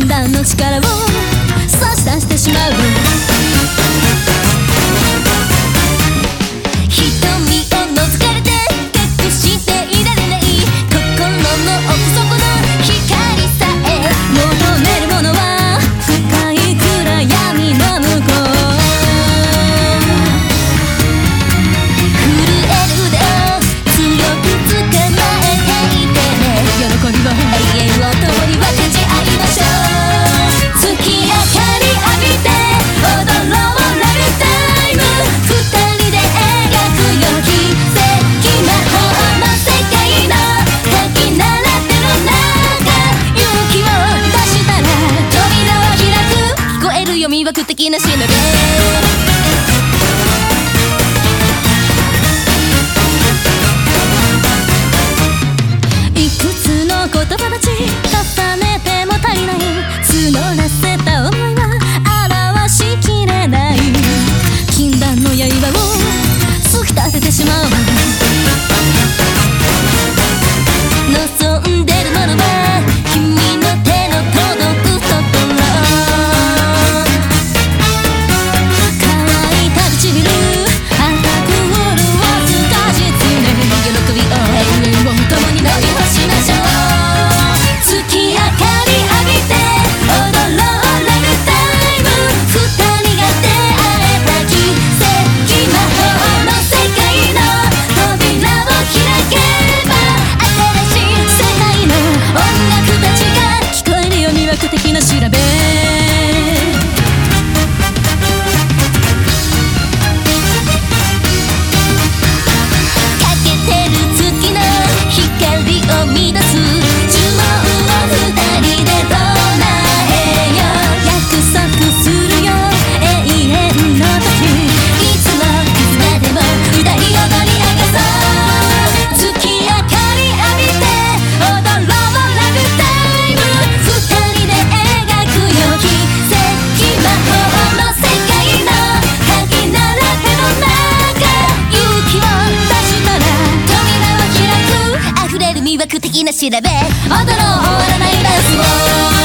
断の力を差し出してしまうきなしのべいくつの言葉たち重ねても足りない募らせたな調べ。踊ろうないダンスを。